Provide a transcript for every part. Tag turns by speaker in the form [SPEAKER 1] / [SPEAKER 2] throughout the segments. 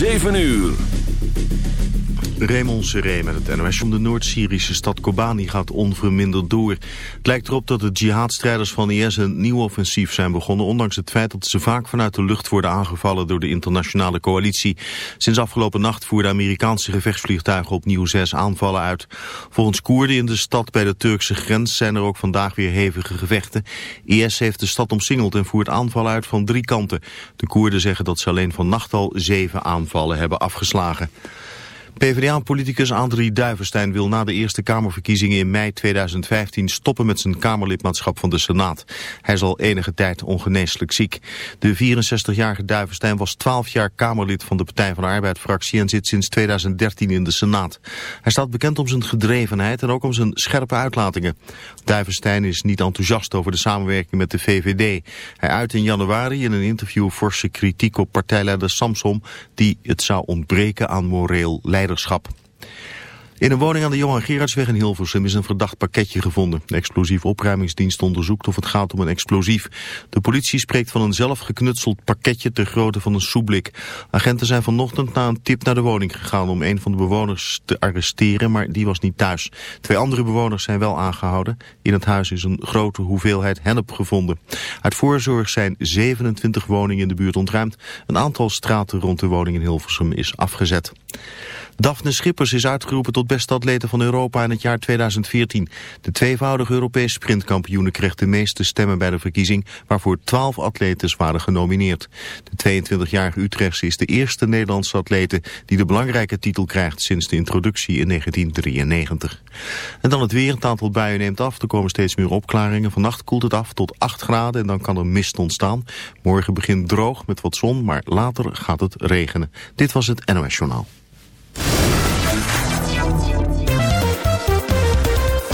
[SPEAKER 1] 7 uur.
[SPEAKER 2] Raymond Seré met het NOS om de Noord-Syrische stad Kobani gaat onverminderd door. Het lijkt erop dat de jihadstrijders van IS een nieuw offensief zijn begonnen... ondanks het feit dat ze vaak vanuit de lucht worden aangevallen door de internationale coalitie. Sinds afgelopen nacht voerden Amerikaanse gevechtsvliegtuigen opnieuw zes aanvallen uit. Volgens Koerden in de stad bij de Turkse grens zijn er ook vandaag weer hevige gevechten. IS heeft de stad omsingeld en voert aanvallen uit van drie kanten. De Koerden zeggen dat ze alleen vannacht al zeven aanvallen hebben afgeslagen. PvdA-politicus André Duivenstein wil na de Eerste Kamerverkiezingen in mei 2015 stoppen met zijn Kamerlidmaatschap van de Senaat. Hij is al enige tijd ongeneeslijk ziek. De 64-jarige Duivenstein was 12 jaar Kamerlid van de Partij van de Arbeid-fractie en zit sinds 2013 in de Senaat. Hij staat bekend om zijn gedrevenheid en ook om zijn scherpe uitlatingen. Duivenstein is niet enthousiast over de samenwerking met de VVD. Hij uit in januari in een interview forse kritiek op partijleider Samsom die het zou ontbreken aan moreel leiderschap in een woning aan de Johan Gerardsweg in Hilversum is een verdacht pakketje gevonden. De explosieve opruimingsdienst onderzoekt of het gaat om een explosief. De politie spreekt van een zelfgeknutseld pakketje ter grootte van een soeblik. Agenten zijn vanochtend na een tip naar de woning gegaan om een van de bewoners te arresteren, maar die was niet thuis. Twee andere bewoners zijn wel aangehouden. In het huis is een grote hoeveelheid hennep gevonden. Uit voorzorg zijn 27 woningen in de buurt ontruimd. Een aantal straten rond de woning in Hilversum is afgezet. Daphne Schippers is uitgeroepen tot beste atlete van Europa in het jaar 2014. De tweevoudige Europese sprintkampioene kreeg de meeste stemmen bij de verkiezing, waarvoor 12 atletes waren genomineerd. De 22-jarige Utrechtse is de eerste Nederlandse atlete die de belangrijke titel krijgt sinds de introductie in 1993. En dan het weer, het aantal buien neemt af, er komen steeds meer opklaringen. Vannacht koelt het af tot 8 graden en dan kan er mist ontstaan. Morgen begint droog met wat zon, maar later gaat het regenen. Dit was het NOS Journaal.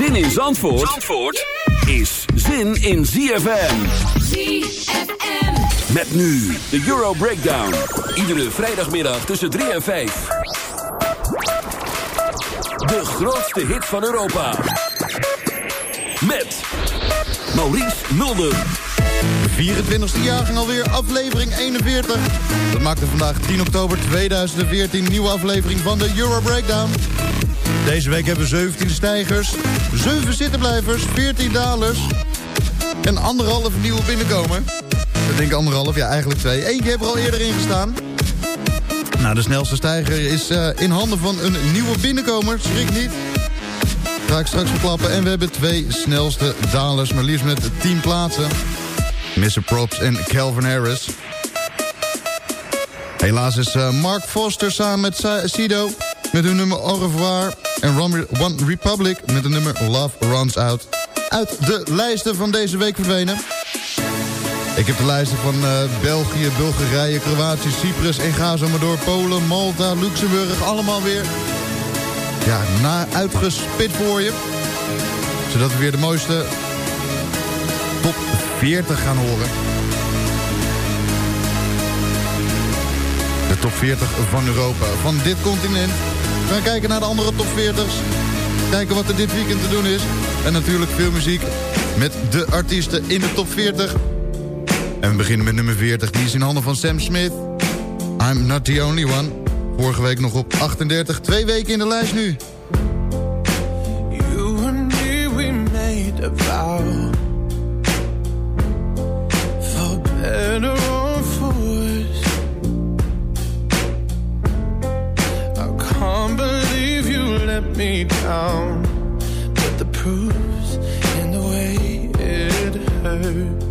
[SPEAKER 1] Zin in Zandvoort, Zandvoort is zin in ZFM.
[SPEAKER 3] ZFM.
[SPEAKER 1] Met nu de Euro Breakdown. Iedere vrijdagmiddag tussen 3 en 5. De grootste hit van Europa. Met Maurice Mulder.
[SPEAKER 4] 24e jaargang alweer, aflevering 41. Dat maakte vandaag 10 oktober 2014 nieuwe aflevering van de Euro Breakdown. Deze week hebben we 17 stijgers, 7 zittenblijvers, 14 dalers en anderhalf nieuwe binnenkomer. Ik denk anderhalf, ja eigenlijk twee. Eentje heeft er al eerder in gestaan. Nou, de snelste stijger is eh, in handen van een nieuwe binnenkomer. Schrik niet. Ga ik straks verklappen. En we hebben twee snelste dalers, maar liefst met 10 plaatsen. Mr. Props en Calvin Harris. Helaas is eh, Mark Foster samen met Sido met hun nummer Au revoir... en One Republic met het nummer Love Runs Out... uit de lijsten van deze week verdwenen. Ik heb de lijsten van eh, België, Bulgarije, Kroatië, Cyprus en ga zo maar door. Polen, Malta, Luxemburg, allemaal weer ja, na uitgespit voor je. Zodat we weer de mooiste top 40 gaan horen. De top 40 van Europa, van dit continent. We gaan kijken naar de andere top 40's. Kijken wat er dit weekend te doen is. En natuurlijk veel muziek met de artiesten in de top 40. En we beginnen met nummer 40. Die is in handen van Sam Smith. I'm not the only one. Vorige week nog op 38. Twee weken in de lijst nu.
[SPEAKER 5] You and me, made a vow. For better let me down. But the proof's in the way it hurts.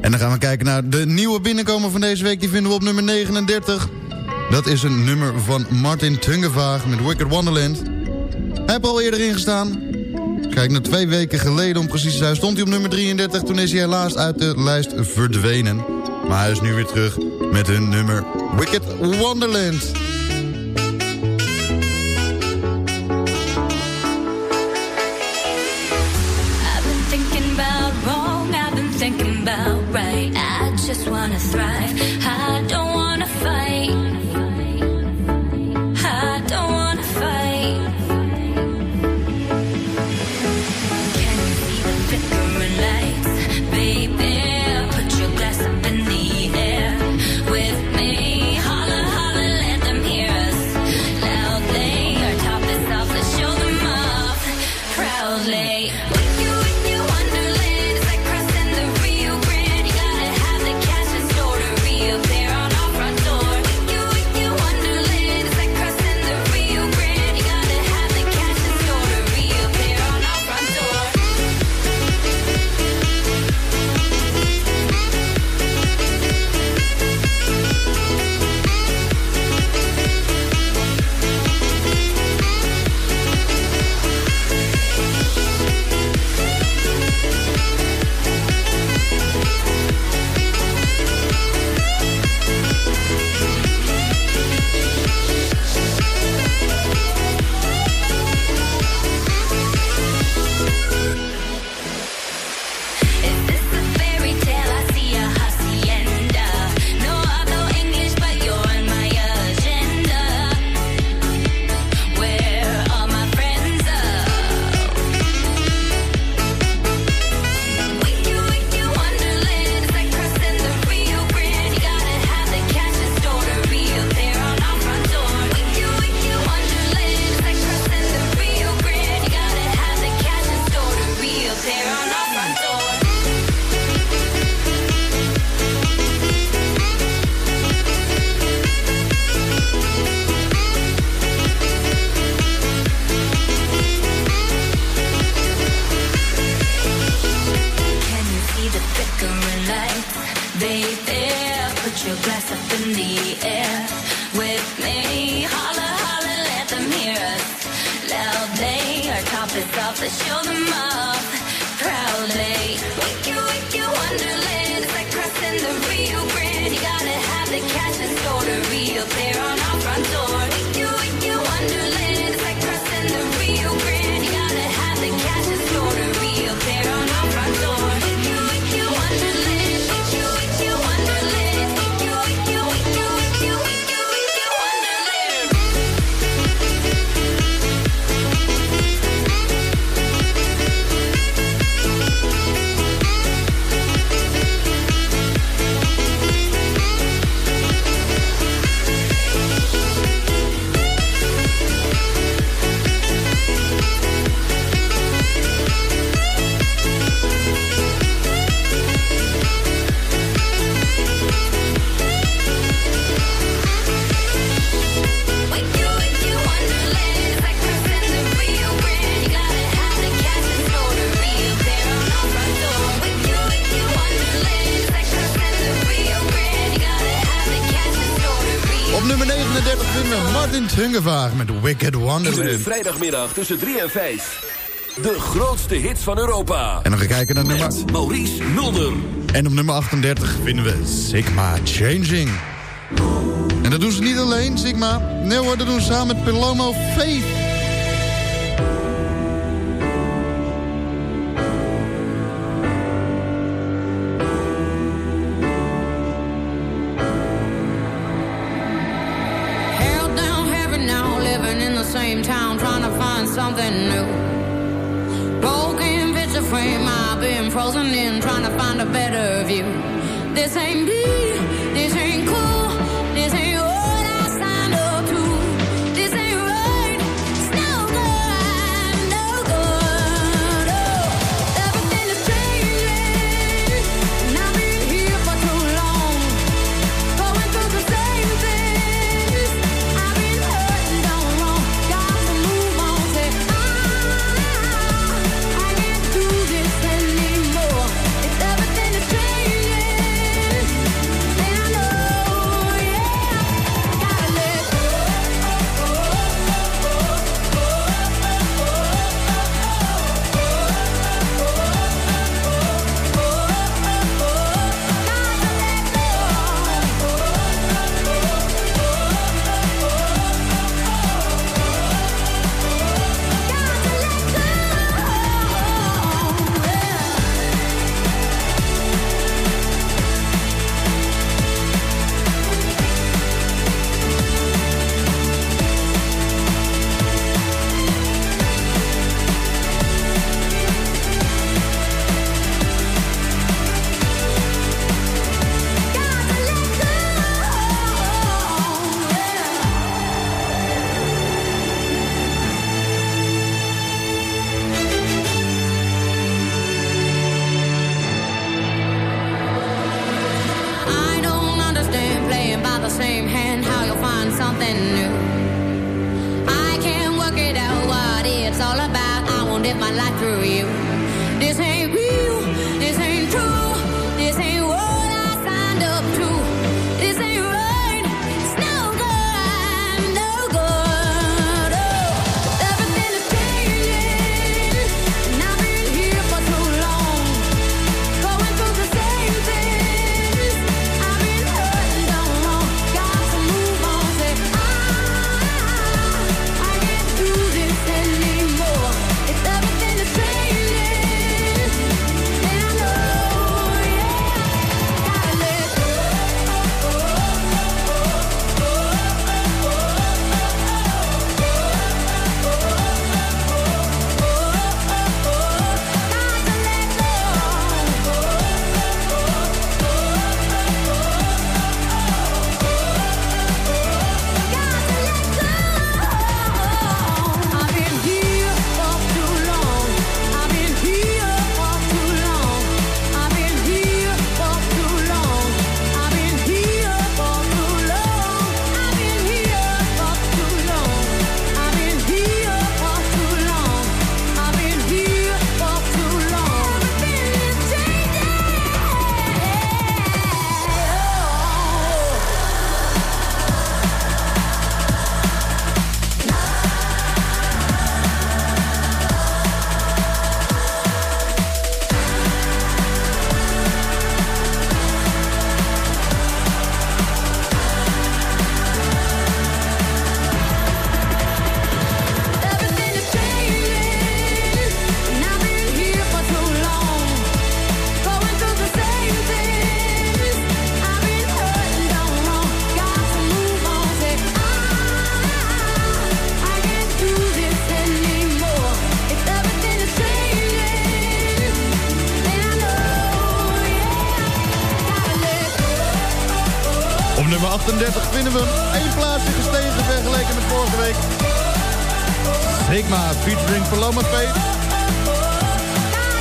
[SPEAKER 4] En dan gaan we kijken naar de nieuwe binnenkomer van deze week. Die vinden we op nummer 39. Dat is een nummer van Martin Tungevaag met Wicked Wonderland. Hij heeft al eerder ingestaan. Kijk, na twee weken geleden om precies te zijn stond hij op nummer 33. Toen is hij helaas uit de lijst verdwenen. Maar hij is nu weer terug met hun nummer Wicked Wonderland.
[SPEAKER 6] Wanna thrive, I
[SPEAKER 4] feel there
[SPEAKER 1] Iedere vrijdagmiddag tussen 3 en 5. De grootste hits van Europa.
[SPEAKER 4] En dan gaan we kijken naar
[SPEAKER 1] Met nummer... Maurice Mulder.
[SPEAKER 4] En op nummer 38 vinden we Sigma Changing. En dat doen ze niet alleen, Sigma. Nee hoor, dat doen ze samen met Palomo Faith.
[SPEAKER 7] listening, trying to find a better view. This ain't me.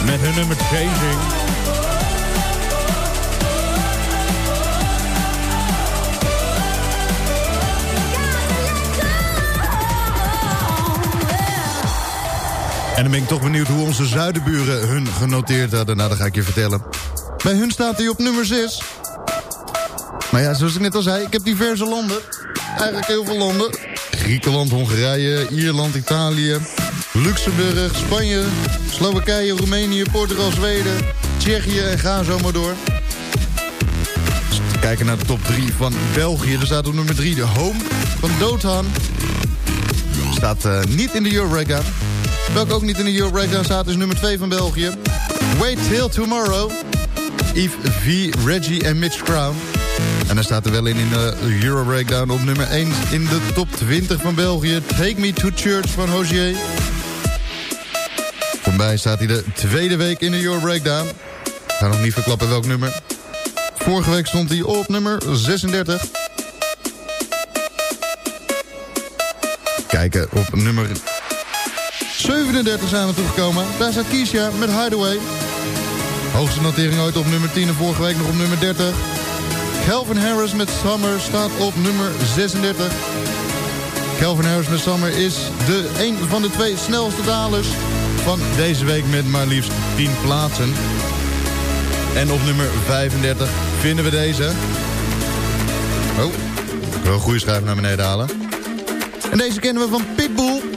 [SPEAKER 4] met hun nummer Chasing. En dan ben ik toch benieuwd hoe onze zuidenburen hun genoteerd hadden. Nou, dat ga ik je vertellen. Bij hun staat hij op nummer 6. Maar ja, zoals ik net al zei, ik heb diverse landen. Eigenlijk heel veel landen. Griekenland, Hongarije, Ierland, Italië... Luxemburg, Spanje, Slowakije, Roemenië, Portugal, Zweden, Tsjechië en ga zo maar door. Kijken naar de top 3 van België. Er staat op nummer 3 de Home van Doodhan. Staat eh, niet in de Euro Breakdown. Welke ook niet in de Euro Breakdown staat is nummer 2 van België. Wait Till Tomorrow. Yves V, Reggie en Mitch Crown. En daar staat er wel in in de Euro op nummer 1 in de top 20 van België. Take Me to Church van Hozier. Voorbij staat hij de tweede week in de Euro Breakdown. Ik ga nog niet verklappen welk nummer. Vorige week stond hij op nummer 36. Kijken op nummer 37 zijn we toegekomen. Daar staat Kiesja met Hideaway. Hoogste notering ooit op nummer 10 en vorige week nog op nummer 30. Calvin Harris met Summer staat op nummer 36. Calvin Harris met Summer is de een van de twee snelste dalers van deze week met maar liefst 10 plaatsen. En op nummer 35 vinden we deze. Oh, ik wil een goede schuif naar beneden halen. En deze kennen we van Pitbull.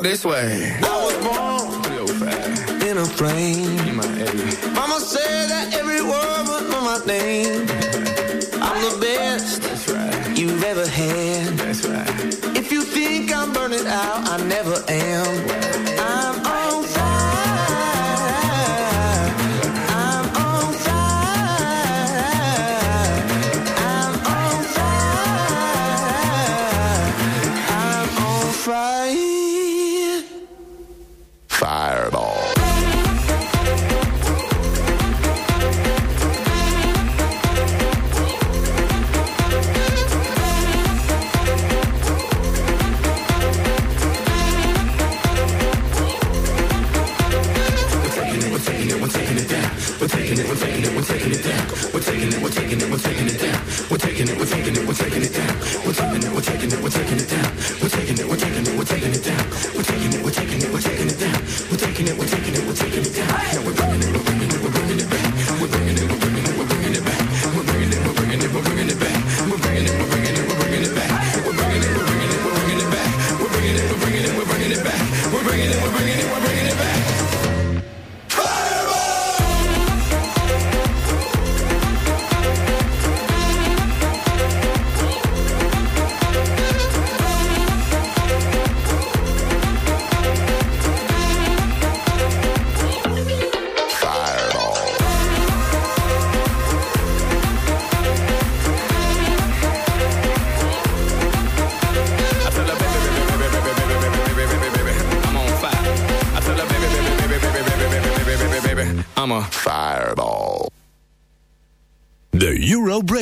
[SPEAKER 8] Walk this way. I was born in a plane. Mama said that every word was my name. I'm the best That's right. you've ever had. That's right. If you think I'm burning out, I never am.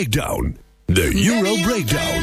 [SPEAKER 9] Breakdown. Euro Breakdown.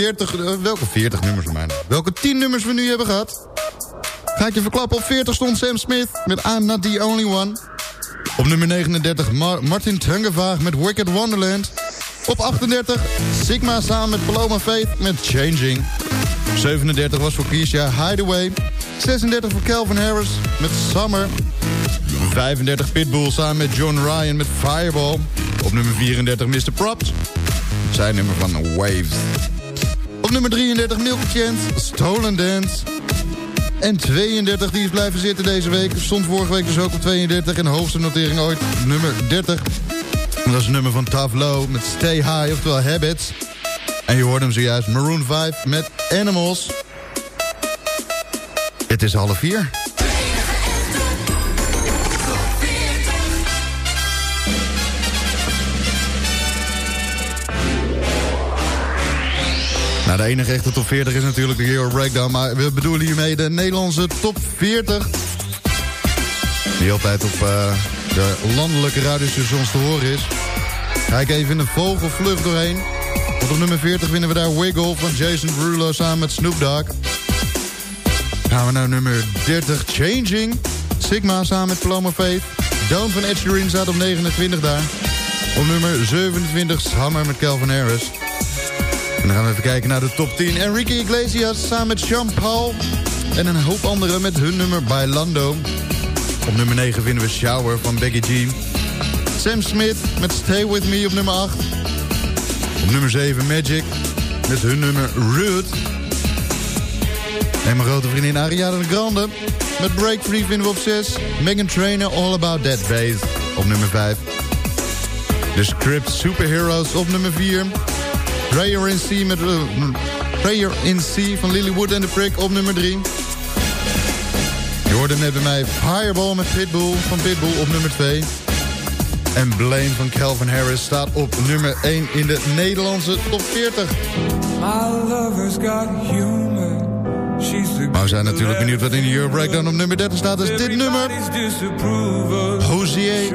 [SPEAKER 4] 40, eh, welke 40 nummers van mij? Nou? Welke 10 nummers we nu hebben gehad? Ga ik je verklappen, op 40 stond Sam Smith met I'm Not The Only One. Op nummer 39 Mar Martin Tungevaag met Wicked Wonderland. Op 38 Sigma samen met Paloma Faith met Changing. 37 was voor Keisha Hideaway. 36 voor Calvin Harris met Summer. 35 Pitbull samen met John Ryan met Fireball. Op nummer 34 Mr. Props. Zijn nummer van Waves. Nummer 33 Milk Chance, Stolen Dance. En 32 die is blijven zitten deze week. Stond vorige week dus ook op 32. En hoogste notering ooit, nummer 30. Dat is het nummer van Tavlo met Stay High, oftewel Habits. En je hoort hem zojuist, Maroon 5 met Animals. Het is half vier. Nou, de enige echte top 40 is natuurlijk de Euro Breakdown. Maar we bedoelen hiermee de Nederlandse top 40. Die altijd op eh, de landelijke radiostations te horen is. Kijk even in de vogelvlucht doorheen. Want op nummer 40 vinden we daar Wiggle van Jason Derulo samen met Snoop Dogg. Gaan we naar nummer 30, Changing. Sigma samen met Paloma Faith. Down van Ed Sheeran staat op 29 daar. Op nummer 27, Hammer met Calvin Harris. En dan gaan we even kijken naar de top 10. Enrique Iglesias samen met Jean Paul. En een hoop anderen met hun nummer Bailando. Op nummer 9 vinden we Shower van Becky G. Sam Smith met Stay With Me op nummer 8. Op nummer 7 Magic met hun nummer Rude. En mijn grote vriendin Ariana Grande met Break Free vinden we op 6. Megan Trainer All About That Bass op nummer 5. The Script Superheroes op nummer 4. Prayer in C met uh, Prayer in C van Lilywood en The Prick op nummer 3. Je hoorde net bij mij Fireball met Pitbull van Pitbull op nummer 2. En Blame van Calvin Harris staat op nummer 1 in de Nederlandse top 40.
[SPEAKER 5] My lover's got humor. She's the
[SPEAKER 4] Maar we zijn natuurlijk benieuwd wat in de Euro Breakdown op nummer 30 staat. Is dit nummer? Hosier.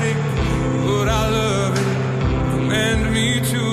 [SPEAKER 5] Command me to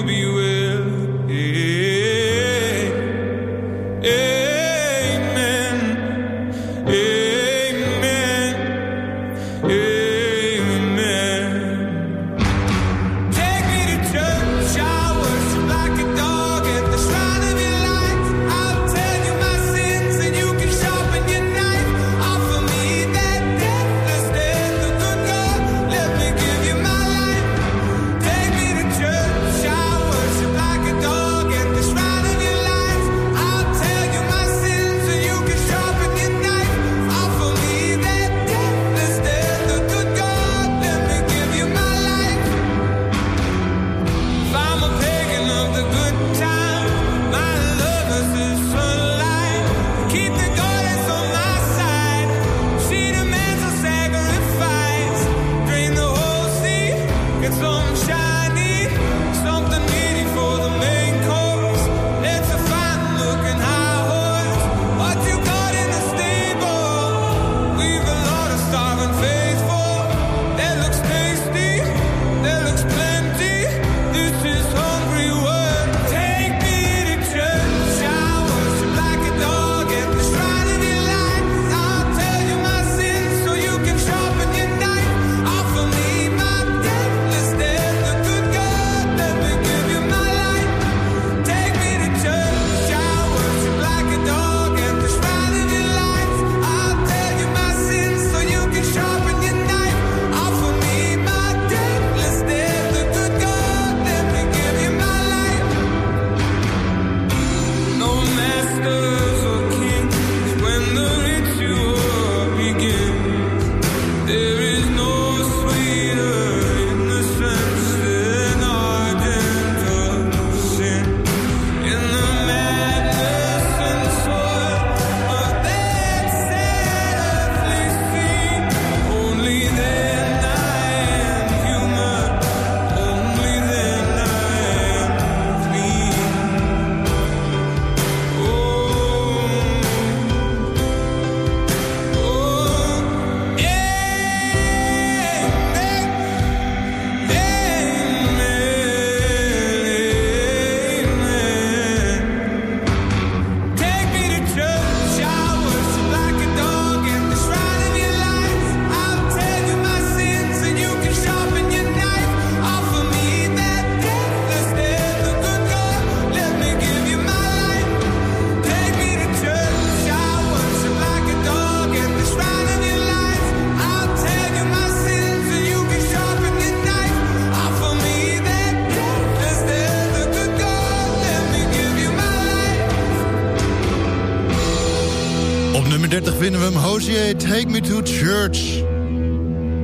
[SPEAKER 4] Take Me to Church.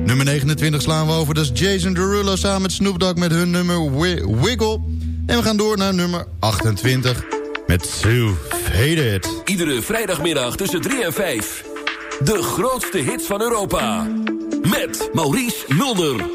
[SPEAKER 4] Nummer 29 slaan we over, dat is Jason Derulo samen met Snoop Dogg met hun nummer Wi- Wiggle. En we gaan door naar nummer 28 met Sue Faded.
[SPEAKER 1] Iedere vrijdagmiddag tussen 3 en 5. De grootste hits van Europa. Met Maurice Mulder.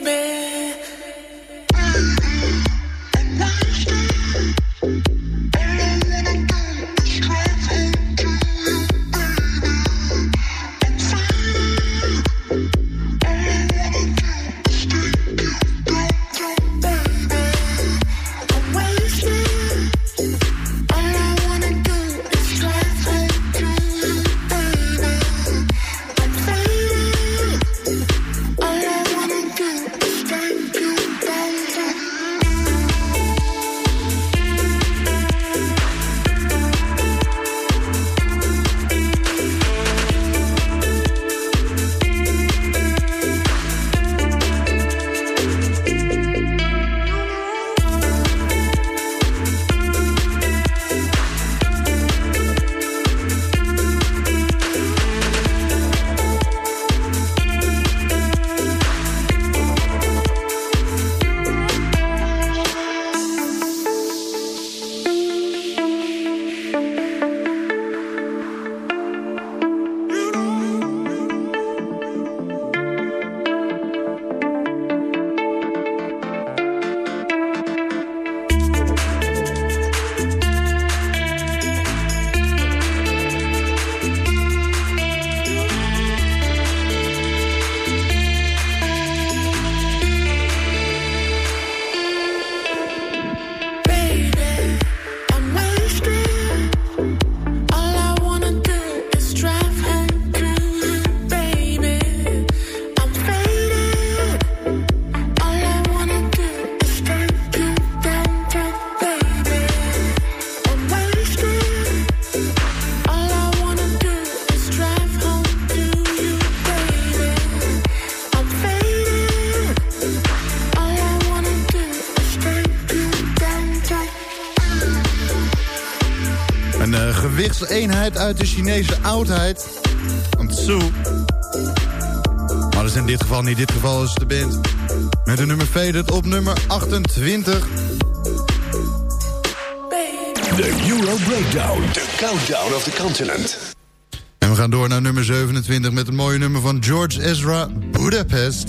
[SPEAKER 10] Baby.
[SPEAKER 4] Een gewichtseenheid uit de Chinese oudheid. Een Tsu. Maar dat is in dit geval niet. Dit geval is de band. Met de nummer Faded op nummer 28.
[SPEAKER 11] De Euro Breakdown. De countdown of the continent.
[SPEAKER 4] En we gaan door naar nummer 27 met een mooie nummer van George Ezra, Budapest.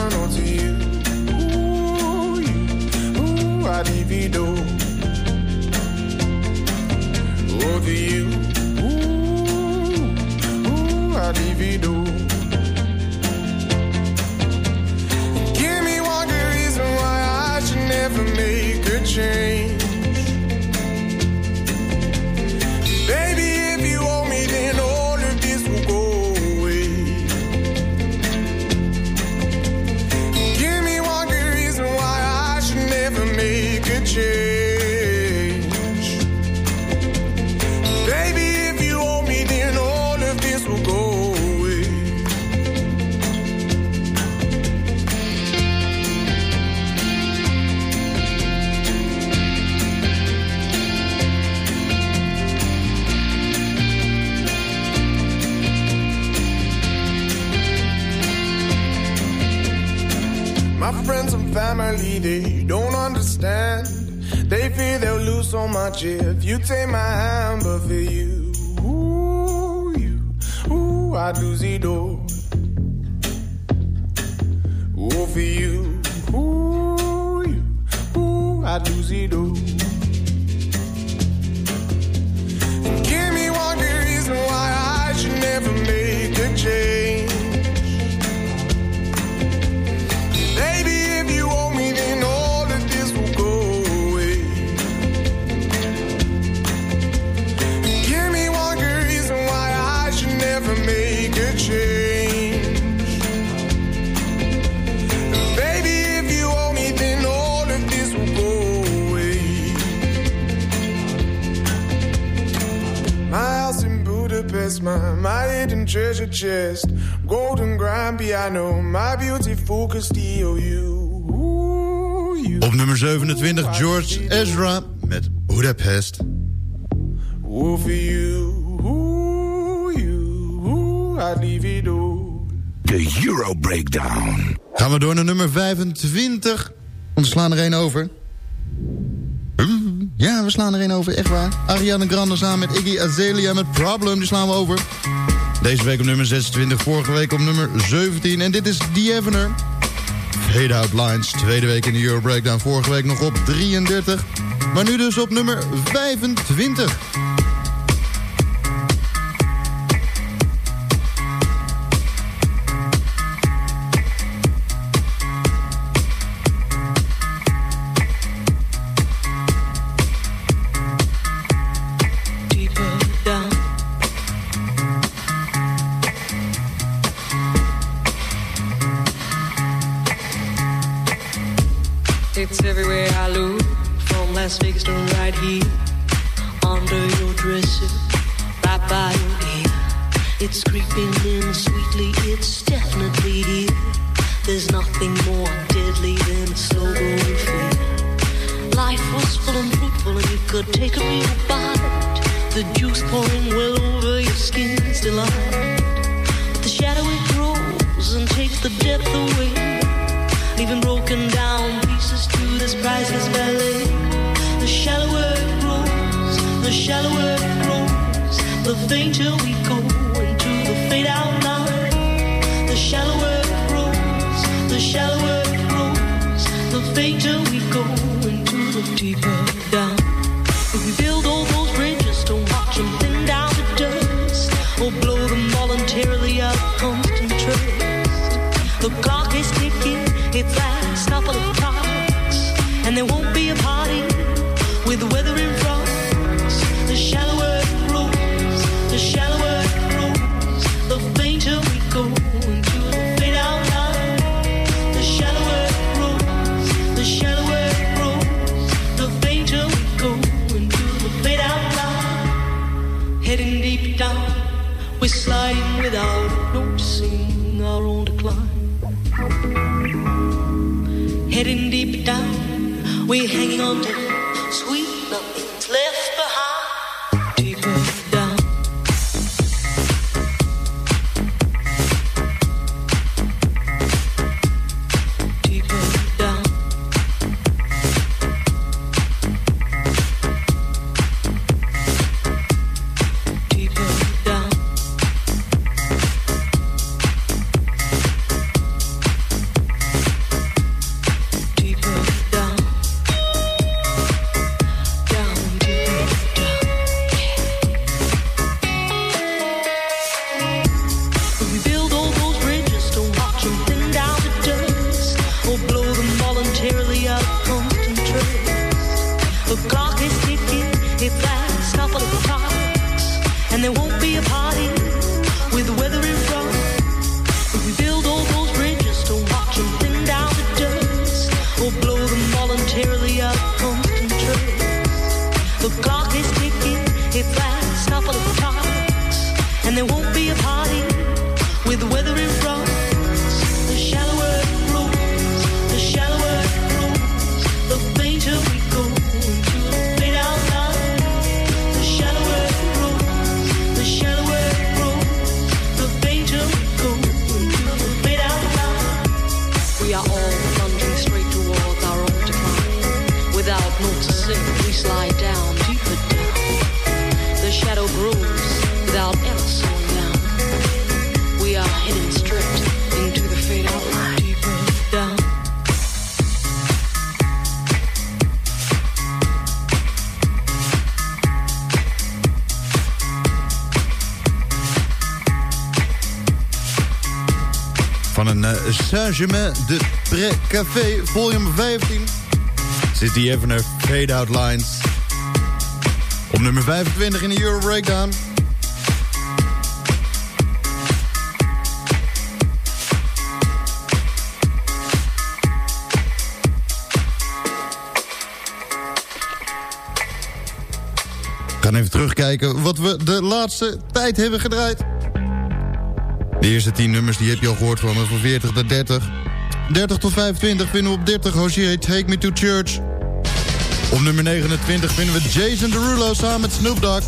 [SPEAKER 5] la-di-vi-do. Oh, you, ooh, ooh, I do. If you take my hand, but for you.
[SPEAKER 4] George Ezra met Budapest.
[SPEAKER 1] De Euro Breakdown.
[SPEAKER 4] Gaan we door naar nummer 25. Want we slaan er één over. Hm? Ja, we slaan er één over, echt waar. Ariana Grande samen met Iggy Azalea met Problem, die slaan we over. Deze week op nummer 26, vorige week op nummer 17. En dit is The Evener. Fade Out Lines. Tweede week in de Euro Breakdown. Vorige week nog op 33. Maar nu dus op nummer 25.
[SPEAKER 12] The clock is ticking, it's that couple of the
[SPEAKER 13] clocks, and they won't
[SPEAKER 4] world. Saint-Germain de Pré-Café, volume 15. Zit die even naar Fade Out Lines. Op nummer 25 in de Euro Breakdown. Gaan even terugkijken wat we de laatste tijd hebben gedraaid. De eerste 10 nummers die heb je al gehoord van van 40 tot 30. 30 tot 25 vinden we op 30 Hozier Take Me To Church. Op nummer 29 vinden we Jason Derulo samen met Snoop Dogg.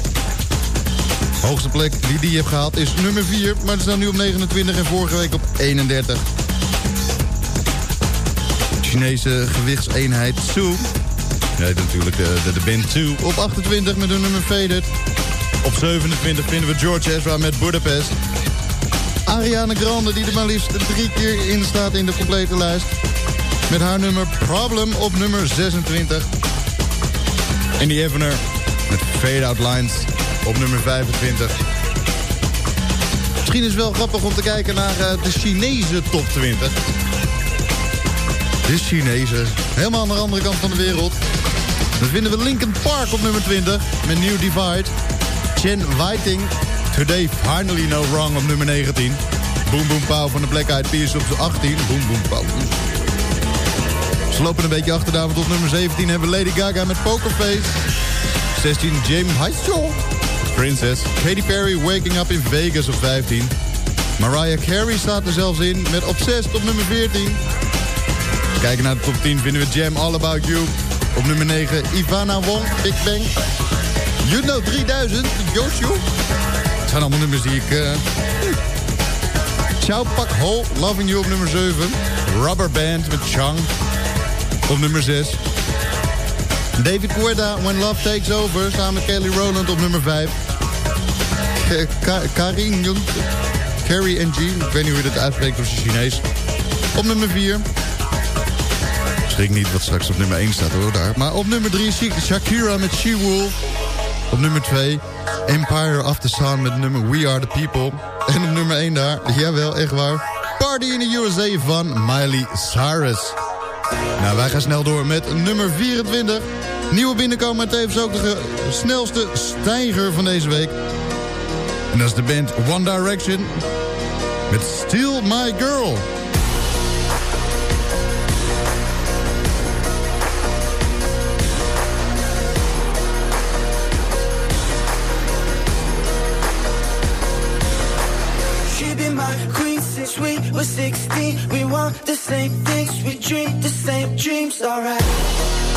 [SPEAKER 4] Hoogste plek die die heeft gehaald is nummer 4, maar ze staan nu op 29 en vorige week op 31. Chinese gewichtseenheid Su. Nee, natuurlijk de, de, de band 2. Op 28 met hun nummer Faded. Op 27 vinden we George Ezra met Budapest. Ariana Grande die er maar liefst drie keer in staat in de complete lijst. Met haar nummer Problem op nummer 26. En die Evener met Fade Out Lines op nummer 25. Misschien is het wel grappig om te kijken naar eh, de Chinese top 20. De Chinezen. Helemaal aan de andere kant van de wereld. Dan vinden we Linkin Park op nummer 20 met New Divide. Chen Whiting, Today Finally No Wrong op nummer 19. Boom Boom Pow van de Black Eyed Peas op de 18. Boom Boom Pow. Ze lopen een beetje achteraan, want op nummer 17 hebben Lady Gaga met Pokerface. 16 James Hyso, Princess. Katy Perry Waking Up in Vegas op 15. Mariah Carey staat er zelfs in met Obsessed op nummer 14. Kijken naar de top 10 vinden we Jam All About You. Op nummer 9 Ivana Wong, Big Bang. You Know 3000, Joshua. Zijn allemaal nummers die ik... Uh... Ciao Pak Ho, Loving You op nummer 7. Rubber Band met Chang op nummer 6. David Guetta, When Love Takes Over, samen met Kelly Rowland op nummer 5. Ka Karin Jung, Carrie NG, ik weet niet hoe je dat uitspreekt op zijn Chinees. Op nummer 4. Schrik niet wat straks op nummer 1 staat hoor, daar. Maar op nummer 3 Shakira met She Wolf. Op nummer 2 Empire of the Sun met nummer We Are The People. En op nummer 1 daar, jawel, echt waar... Party in the USA van Miley Cyrus. Nou, wij gaan snel door met nummer 24. Nieuwe binnenkomen, maar tevens ook de snelste stijger van deze week. En dat is de band One Direction met Still My Girl.
[SPEAKER 9] Were 16. We want the same things, we dream the same dreams, alright.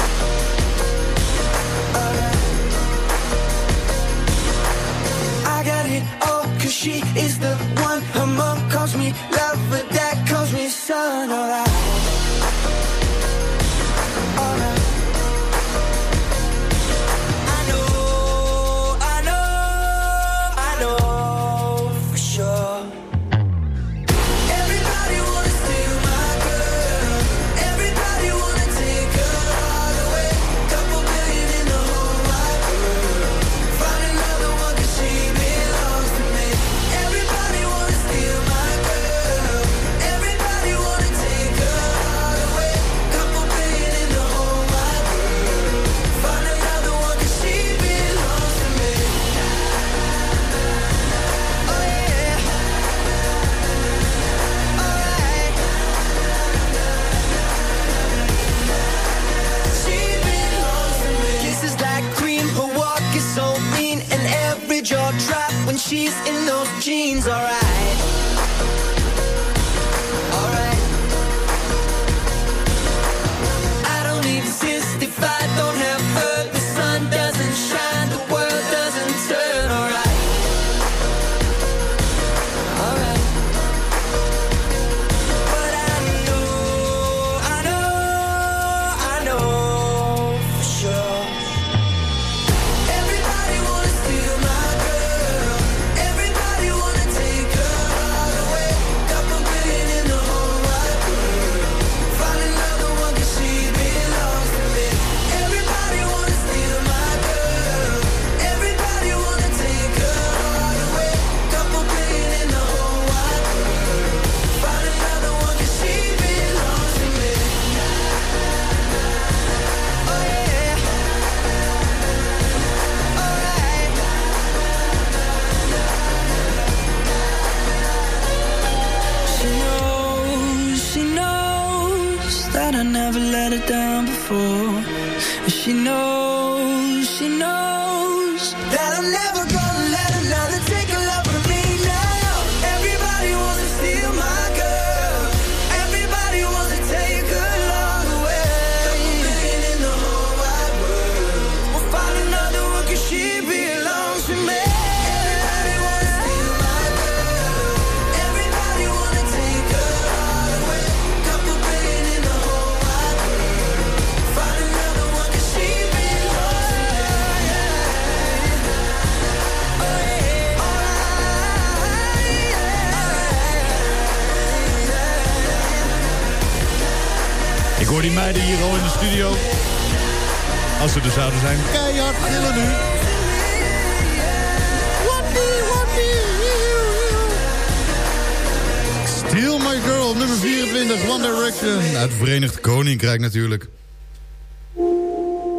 [SPEAKER 4] het Verenigd Koninkrijk natuurlijk.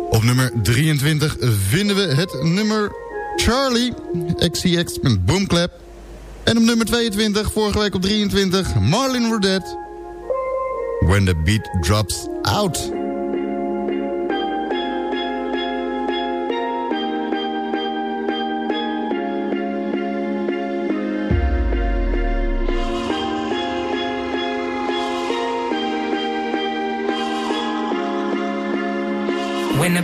[SPEAKER 4] Op nummer 23 vinden we het nummer Charlie, XCX met Boomclap. En op nummer 22, vorige week op 23, Marlin Rodet. When the beat drops out.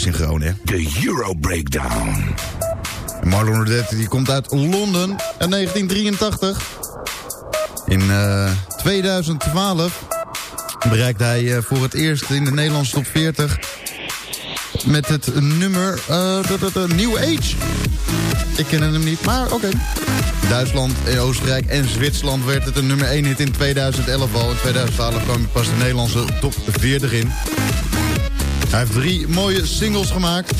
[SPEAKER 4] Hè?
[SPEAKER 1] De Euro Breakdown.
[SPEAKER 4] Marlon Rudet die komt uit Londen in 1983. In eh, 2012 bereikt hij eh, voor het eerst in de Nederlandse top 40... met het nummer eh, dat- New Age. Ik ken hem niet, maar oké. Duitsland, eh, Oostenrijk en Zwitserland werd het een nummer 1 hit in 2011 al. In 2012 kwam hij pas de Nederlandse top 40 in. Hij heeft drie mooie singles gemaakt.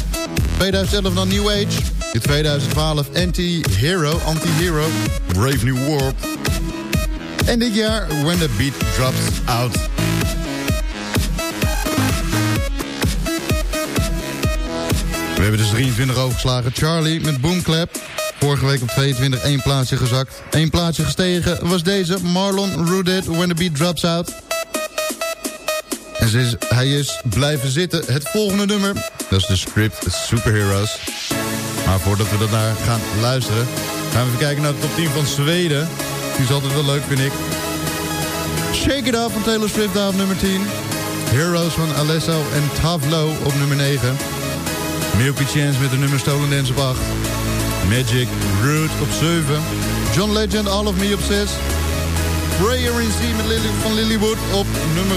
[SPEAKER 4] 2011 dan New Age. In 2012 Anti-Hero, Anti-Hero, Brave New World. En dit jaar When the Beat Drops Out. We hebben dus 23 overgeslagen. Charlie met Boomclap. Vorige week op 22 één plaatsje gezakt. Eén plaatsje gestegen was deze. Marlon Rudet, When the Beat Drops Out. Hij is blijven zitten. Het volgende nummer, dat is de script Superheroes. Maar voordat we daarnaar gaan luisteren... gaan we even kijken naar de top 10 van Zweden. Die is altijd wel leuk, vind ik. Shake It Up van Taylor Swift daar op nummer 10. Heroes van Alesso en Tavlo op nummer 9. Milky Chance met de nummer Stolen Dance op 8. Magic, Root op 7. John Legend, All of Me op 6. Prayer in Sea met Lily, van Lilywood op nummer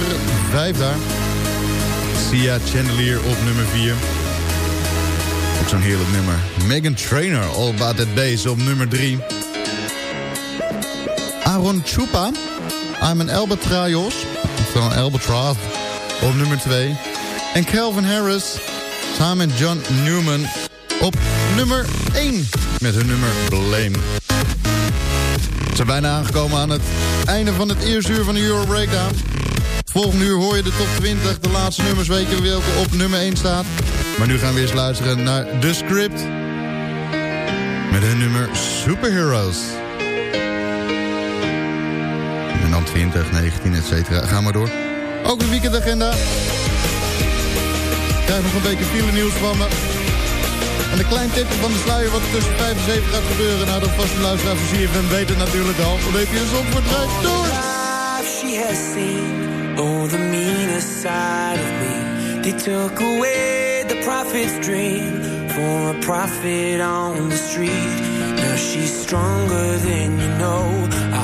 [SPEAKER 4] 5 daar. Sia Chandelier op nummer 4. Ook zo'n heerlijk nummer. Megan Trainer, All About That Bass op nummer 3. Aaron Chupa, I'm an oftewel een Albatross, op nummer 2. En Calvin Harris, samen met John Newman, op nummer 1 met hun nummer Blame. We zijn bijna aangekomen aan het einde van het eerste uur van de Euro Breakdown. Volgende uur hoor je de top 20, de laatste nummers weet je welke op nummer 1 staat. Maar nu gaan we eens luisteren naar The Script. Met hun nummer Superheroes. En dan 20, 19, et cetera. Ga maar door. Ook de weekendagenda. Krijg nog een beetje file nieuws van me. En een klein tipje van de sluier wat er tussen 5 en 7 gaat gebeuren. Nou, de vaste luisteraar van CFM weet het natuurlijk al. Dan heb je een zon voor het door.
[SPEAKER 9] she has seen. Oh, the meanest side of me. They took away the prophet's dream for a prophet on the street. Now she's stronger than you know. A